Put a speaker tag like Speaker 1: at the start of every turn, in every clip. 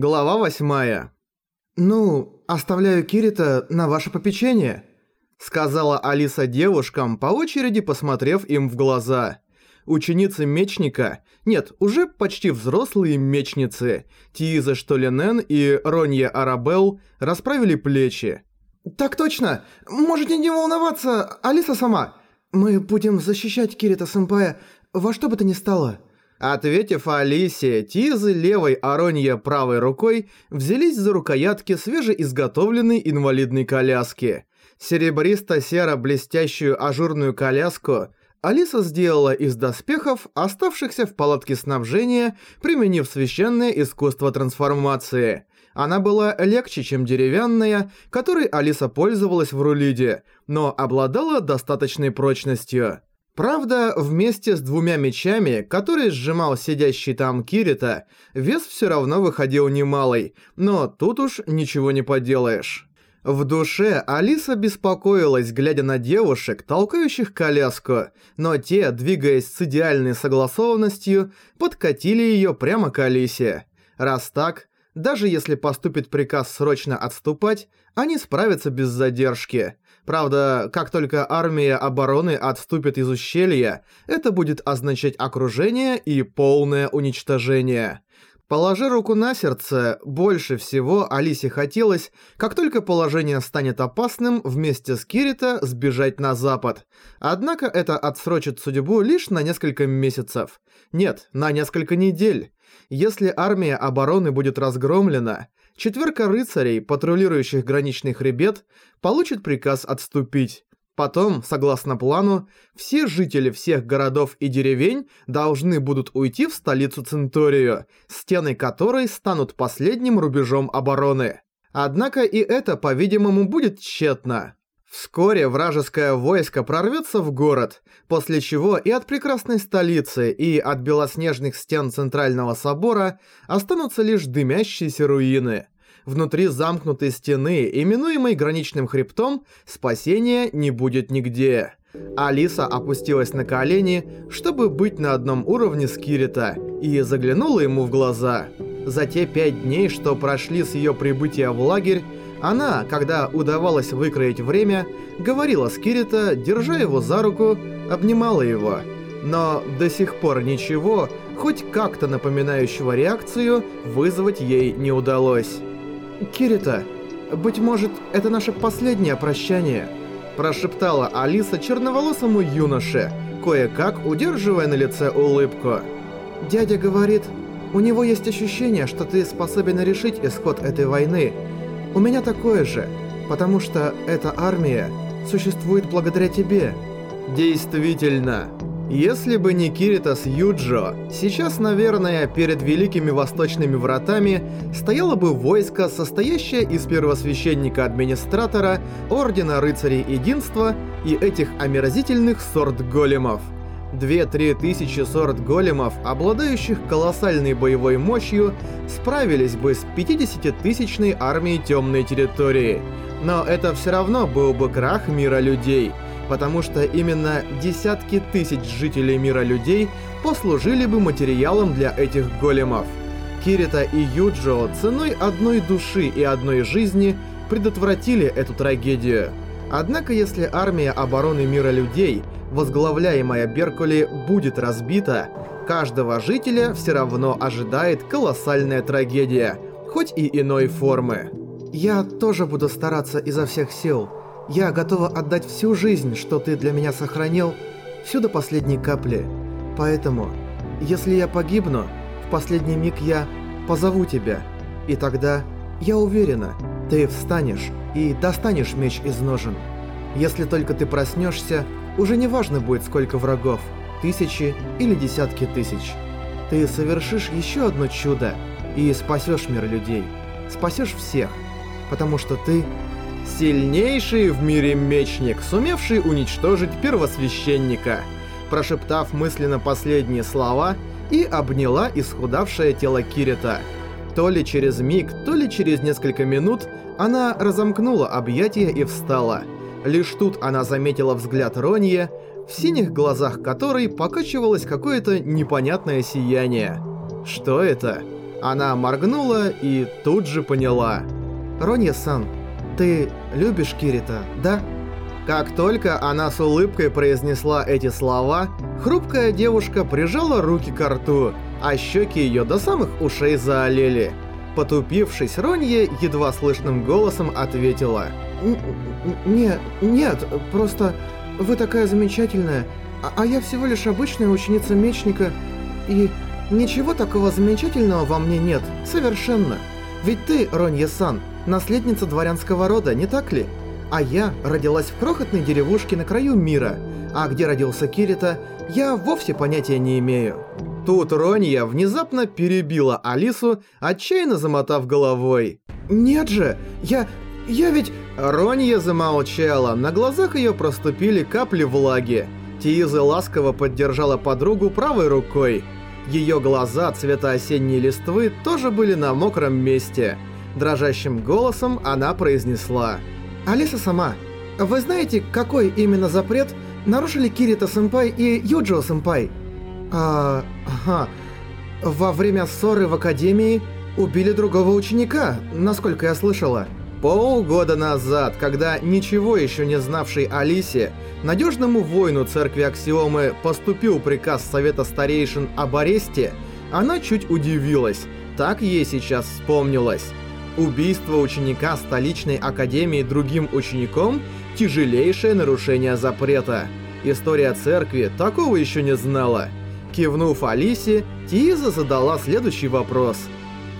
Speaker 1: Глава восьмая. «Ну, оставляю Кирита на ваше попечение», — сказала Алиса девушкам, по очереди посмотрев им в глаза. Ученицы мечника, нет, уже почти взрослые мечницы, Тииза Штолинен и Ронья Арабел расправили плечи. «Так точно! Можете не волноваться, Алиса сама! Мы будем защищать Кирита-сэмпая во что бы то ни стало!» Ответив Алисе, Тизы левой, Аронья правой рукой взялись за рукоятки свежеизготовленной инвалидной коляски. Серебристо-серо-блестящую ажурную коляску Алиса сделала из доспехов, оставшихся в палатке снабжения, применив священное искусство трансформации. Она была легче, чем деревянная, которой Алиса пользовалась в Рулиде, но обладала достаточной прочностью. Правда, вместе с двумя мечами, которые сжимал сидящий там Кирита, вес все равно выходил немалый, но тут уж ничего не поделаешь. В душе Алиса беспокоилась, глядя на девушек, толкающих коляску, но те, двигаясь с идеальной согласованностью, подкатили ее прямо к Алисе. Раз так, даже если поступит приказ срочно отступать, они справятся без задержки. Правда, как только армия обороны отступит из ущелья, это будет означать окружение и полное уничтожение. Положи руку на сердце, больше всего Алисе хотелось, как только положение станет опасным, вместе с Кирита сбежать на запад. Однако это отсрочит судьбу лишь на несколько месяцев. Нет, на несколько недель. Если армия обороны будет разгромлена, четверка рыцарей, патрулирующих граничный хребет, получит приказ отступить. Потом, согласно плану, все жители всех городов и деревень должны будут уйти в столицу Центорию, стены которой станут последним рубежом обороны. Однако и это, по-видимому, будет тщетно. Вскоре вражеское войско прорвется в город, после чего и от прекрасной столицы, и от белоснежных стен Центрального собора останутся лишь дымящиеся руины – внутри замкнутой стены, именуемой граничным хребтом, спасения не будет нигде. Алиса опустилась на колени, чтобы быть на одном уровне с Кирита, и заглянула ему в глаза. За те пять дней, что прошли с ее прибытия в лагерь, она, когда удавалось выкроить время, говорила с Кирита, держа его за руку, обнимала его. Но до сих пор ничего, хоть как-то напоминающего реакцию, вызвать ей не удалось. «Кирита, быть может, это наше последнее прощание», прошептала Алиса черноволосому юноше, кое-как удерживая на лице улыбку. «Дядя говорит, у него есть ощущение, что ты способен решить исход этой войны. У меня такое же, потому что эта армия существует благодаря тебе». «Действительно». Если бы не Кирита с Юджо, сейчас, наверное, перед Великими Восточными Вратами стояло бы войско, состоящее из первосвященника-администратора, Ордена Рыцарей Единства и этих омерзительных сорт-големов. Две-три тысячи сорт-големов, обладающих колоссальной боевой мощью, справились бы с 50-тысячной армией Темной Территории. Но это все равно был бы крах мира людей — потому что именно десятки тысяч жителей мира людей послужили бы материалом для этих големов. Кирита и Юджо ценой одной души и одной жизни предотвратили эту трагедию. Однако если армия обороны мира людей, возглавляемая Беркули, будет разбита, каждого жителя все равно ожидает колоссальная трагедия, хоть и иной формы. «Я тоже буду стараться изо всех сил», я готова отдать всю жизнь, что ты для меня сохранил, всю до последней капли. Поэтому, если я погибну, в последний миг я позову тебя. И тогда, я уверена, ты встанешь и достанешь меч из ножен. Если только ты проснешься, уже не важно будет сколько врагов, тысячи или десятки тысяч. Ты совершишь еще одно чудо и спасешь мир людей. Спасешь всех, потому что ты Сильнейший в мире мечник, сумевший уничтожить первосвященника. Прошептав мысленно последние слова, и обняла исхудавшее тело Кирита. То ли через миг, то ли через несколько минут она разомкнула объятия и встала. Лишь тут она заметила взгляд Ронье, в синих глазах которой покачивалось какое-то непонятное сияние. Что это? Она моргнула и тут же поняла. «Ронья-сан, ты любишь Кирита, да?» Как только она с улыбкой произнесла эти слова, хрупкая девушка прижала руки к рту, а щеки ее до самых ушей заолели. Потупившись, Ронье едва слышным голосом ответила. «Нет, нет, просто вы такая замечательная, а, а я всего лишь обычная ученица мечника, и ничего такого замечательного во мне нет, совершенно. Ведь ты, Ронье-сан, наследница дворянского рода, не так ли? А я родилась в крохотной деревушке на краю мира, а где родился Кирита, я вовсе понятия не имею. Тут Ронья внезапно перебила Алису, отчаянно замотав головой. «Нет же, я... я ведь...» Ронья замолчала, на глазах ее проступили капли влаги. Тииза ласково поддержала подругу правой рукой. Ее глаза цвета осенней листвы тоже были на мокром месте. Дрожащим голосом она произнесла. «Алиса сама, вы знаете, какой именно запрет нарушили Кирита-сэмпай и Юджио-сэмпай?» «А... ага... Во время ссоры в Академии убили другого ученика, насколько я слышала».
Speaker 2: Полгода назад, когда ничего еще не знавший Алисе, надежному воину церкви Аксиомы поступил приказ Совета Старейшин об аресте, она чуть удивилась. Так ей сейчас вспомнилось. Убийство ученика столичной академии другим учеником – тяжелейшее нарушение запрета. История церкви такого еще не знала. Кивнув Алисе, Тиза задала следующий вопрос.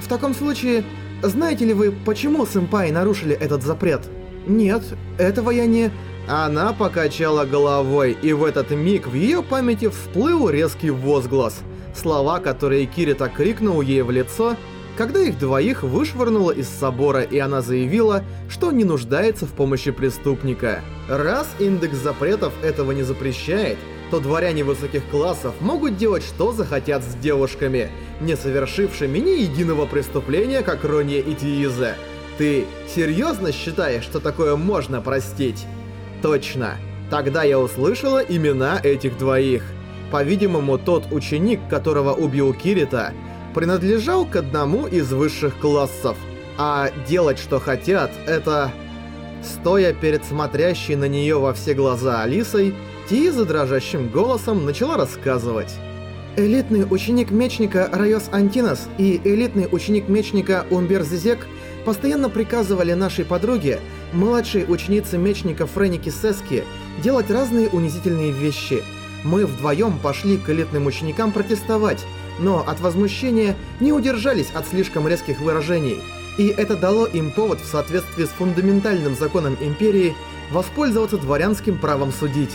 Speaker 1: «В таком случае, знаете ли вы, почему сэмпай нарушили этот запрет? Нет, этого я не...
Speaker 2: Она покачала головой, и в этот миг в ее памяти всплыл резкий возглас. Слова, которые Кирита крикнул ей в лицо, когда их двоих вышвырнуло из собора, и она заявила, что не нуждается в помощи преступника. Раз индекс запретов этого не запрещает, то дворяне высоких классов могут делать что захотят с девушками, не совершившими ни единого преступления, как Ронья и Тииза. Ты серьезно считаешь, что такое можно простить? Точно. Тогда я услышала имена этих двоих. По-видимому, тот ученик, которого убил Кирита, принадлежал к одному из высших классов. А делать что хотят, это... Стоя перед смотрящей на нее во все глаза Алисой, Тиза дрожащим голосом начала рассказывать.
Speaker 1: Элитный ученик мечника Райос Антинос и элитный ученик мечника Умбер Зизек постоянно приказывали нашей подруге, младшей ученице мечника Френики Сески, делать разные унизительные вещи. Мы вдвоем пошли к элитным ученикам протестовать, но от возмущения не удержались от слишком резких выражений, и это дало им повод в соответствии с фундаментальным законом Империи воспользоваться дворянским правом судить.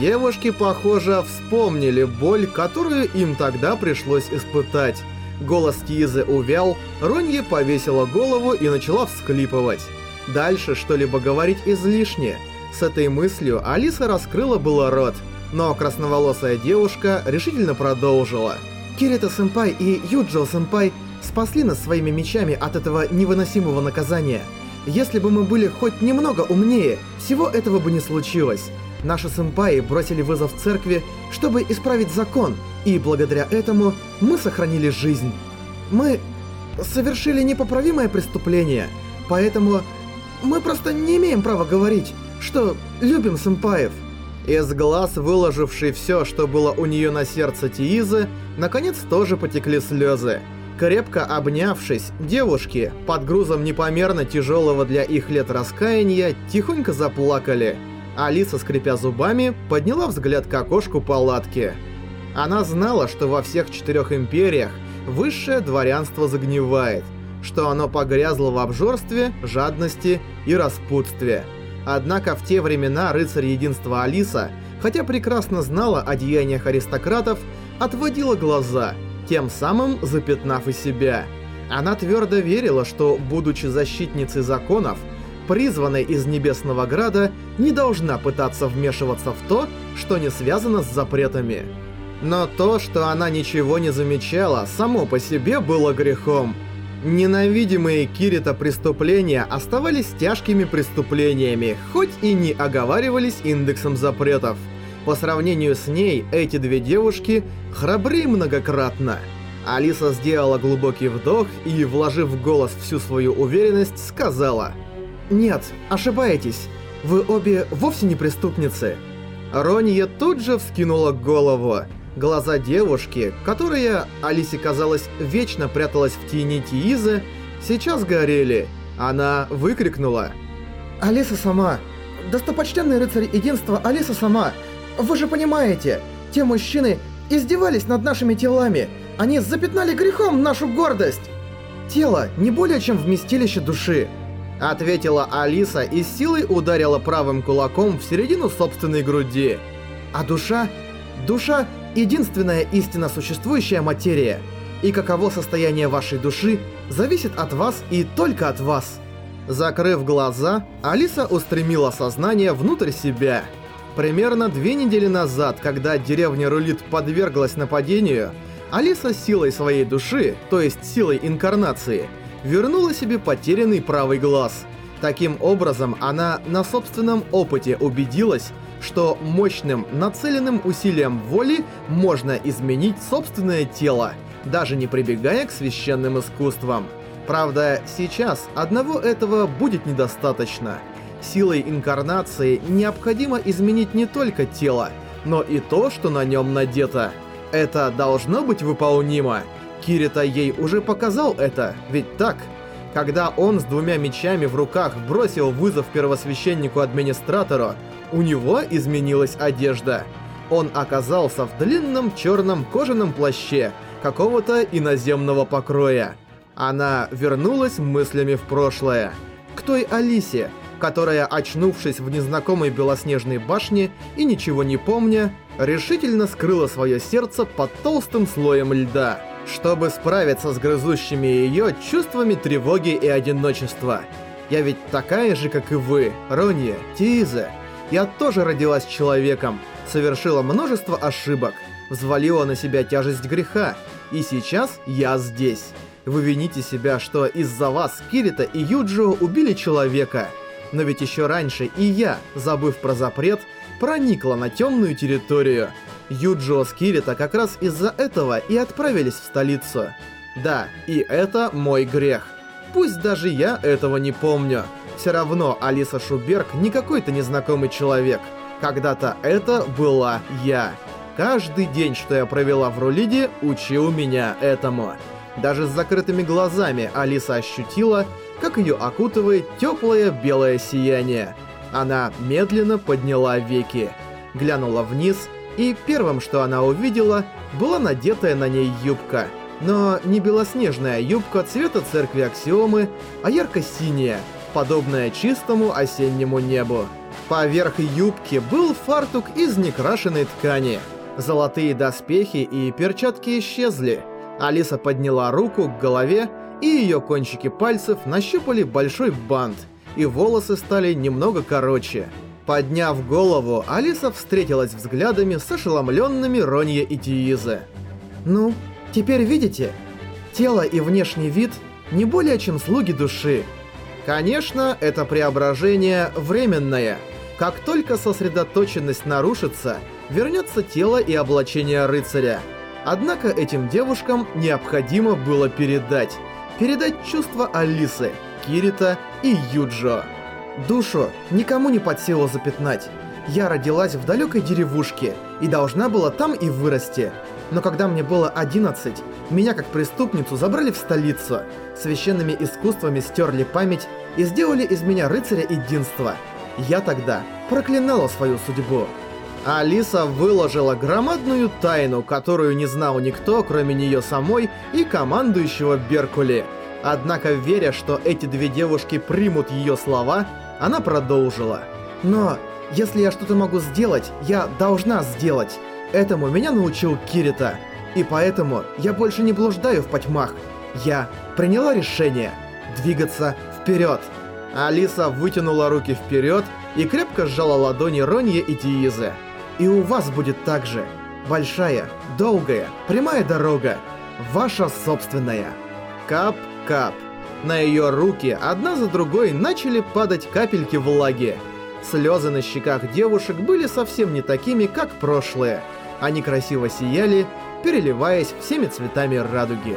Speaker 2: Девушки, похоже, вспомнили боль, которую им тогда пришлось испытать. Голос Тизы увял, Ронье повесила голову и начала всклипывать. Дальше что-либо говорить излишне. С этой мыслью Алиса раскрыла было рот, но красноволосая девушка решительно продолжила.
Speaker 1: Кирита-сэмпай и Юджио-сэмпай спасли нас своими мечами от этого невыносимого наказания. Если бы мы были хоть немного умнее, всего этого бы не случилось. Наши сэмпаи бросили вызов церкви, чтобы исправить закон, и благодаря этому мы сохранили жизнь. Мы совершили непоправимое преступление, поэтому мы просто не имеем права говорить, что любим сэмпаев.
Speaker 2: Из глаз, выложившей все, что было у нее на сердце Тиизы, наконец тоже потекли слезы. Крепко обнявшись, девушки, под грузом непомерно тяжелого для их лет раскаяния, тихонько заплакали – Алиса, скрипя зубами, подняла взгляд к окошку палатки. Она знала, что во всех четырех империях высшее дворянство загнивает, что оно погрязло в обжорстве, жадности и распутстве. Однако в те времена рыцарь единства Алиса, хотя прекрасно знала о деяниях аристократов, отводила глаза, тем самым запятнав и себя. Она твердо верила, что, будучи защитницей законов, призванная из Небесного Града, не должна пытаться вмешиваться в то, что не связано с запретами. Но то, что она ничего не замечала, само по себе было грехом. Ненавидимые Кирита преступления оставались тяжкими преступлениями, хоть и не оговаривались индексом запретов. По сравнению с ней, эти две девушки храбры многократно.
Speaker 1: Алиса сделала глубокий вдох и, вложив в голос всю свою уверенность, сказала «Нет, ошибаетесь. Вы обе вовсе не преступницы». Ронья тут же вскинула голову. Глаза девушки, которая, Алисе казалось, вечно пряталась в тени Тиизы, сейчас горели. Она выкрикнула. «Алиса сама! Достопочтенный рыцарь единства Алиса сама! Вы же понимаете, те мужчины издевались над нашими телами! Они запятнали грехом нашу гордость! Тело не более чем вместилище души!» Ответила Алиса и силой ударила правым кулаком в середину собственной груди. А душа... Душа — единственная истинно существующая материя. И каково состояние вашей души, зависит от вас и только от вас. Закрыв глаза, Алиса устремила сознание внутрь себя. Примерно две недели назад, когда деревня Рулит подверглась нападению, Алиса силой своей души, то есть силой инкарнации, вернула себе потерянный правый глаз. Таким образом, она на собственном опыте убедилась, что мощным, нацеленным усилием воли можно изменить собственное тело, даже не прибегая к священным искусствам. Правда, сейчас одного этого будет недостаточно. Силой инкарнации необходимо изменить не только тело, но и то, что на нем надето. Это должно быть выполнимо. Кирита ей уже показал это, ведь так? Когда он с двумя мечами в руках бросил вызов первосвященнику-администратору, у него изменилась одежда. Он оказался в длинном черном кожаном плаще какого-то иноземного покроя. Она вернулась мыслями в прошлое. К той Алисе, которая, очнувшись в незнакомой белоснежной башне и ничего не помня, решительно скрыла свое сердце под толстым слоем льда чтобы справиться с грызущими ее чувствами тревоги и одиночества. Я ведь такая же, как и вы, Ронья, Тиза. Я тоже родилась человеком, совершила множество ошибок, взвалила на себя тяжесть греха, и сейчас я здесь. Вы вините себя, что из-за вас Кирита и Юджио убили человека. Но ведь еще раньше и я, забыв про запрет, проникла на темную территорию – Юджио с Кирита как раз из-за этого и отправились в столицу. Да, и это мой грех. Пусть даже я этого не помню. Все равно Алиса Шуберг не какой-то незнакомый человек. Когда-то это была я. Каждый день, что я провела в Рулиде, учил меня этому. Даже с закрытыми глазами Алиса ощутила, как ее окутывает теплое белое сияние. Она медленно подняла веки, глянула вниз и первым, что она увидела, была надетая на ней юбка. Но не белоснежная юбка цвета церкви Аксиомы, а ярко-синяя, подобная чистому осеннему небу. Поверх юбки был фартук из некрашенной ткани. Золотые доспехи и перчатки исчезли. Алиса подняла руку к голове, и ее кончики пальцев нащупали большой бант, и волосы стали немного короче. Подняв голову, Алиса встретилась взглядами с ошеломленными Ронье и Тиизе. «Ну, теперь видите? Тело и внешний вид не более чем слуги души. Конечно, это преображение временное. Как только сосредоточенность нарушится, вернется тело и облачение рыцаря. Однако этим девушкам необходимо было передать. Передать чувства Алисы, Кирита и Юджо. Душу никому не под силу запятнать. Я родилась в далекой деревушке и должна была там и вырасти. Но когда мне было 11, меня как преступницу забрали в столицу, священными искусствами стерли память и сделали из меня рыцаря единства. Я тогда проклинала свою судьбу. Алиса выложила громадную тайну, которую не знал никто, кроме нее самой и командующего Беркули. Однако, веря, что эти две девушки примут ее слова, она продолжила. «Но если я что-то могу сделать, я должна сделать. Этому меня научил Кирита. И поэтому я больше не блуждаю в потьмах. Я приняла решение двигаться вперед. Алиса вытянула руки вперед и крепко сжала ладони Ронье и Тиизы. И у вас будет так же. Большая, долгая, прямая дорога. Ваша собственная. Кап-кап. На ее руки одна за другой начали падать капельки влаги. Слезы на щеках девушек были совсем не такими, как прошлые. Они красиво сияли переливаясь всеми цветами радуги.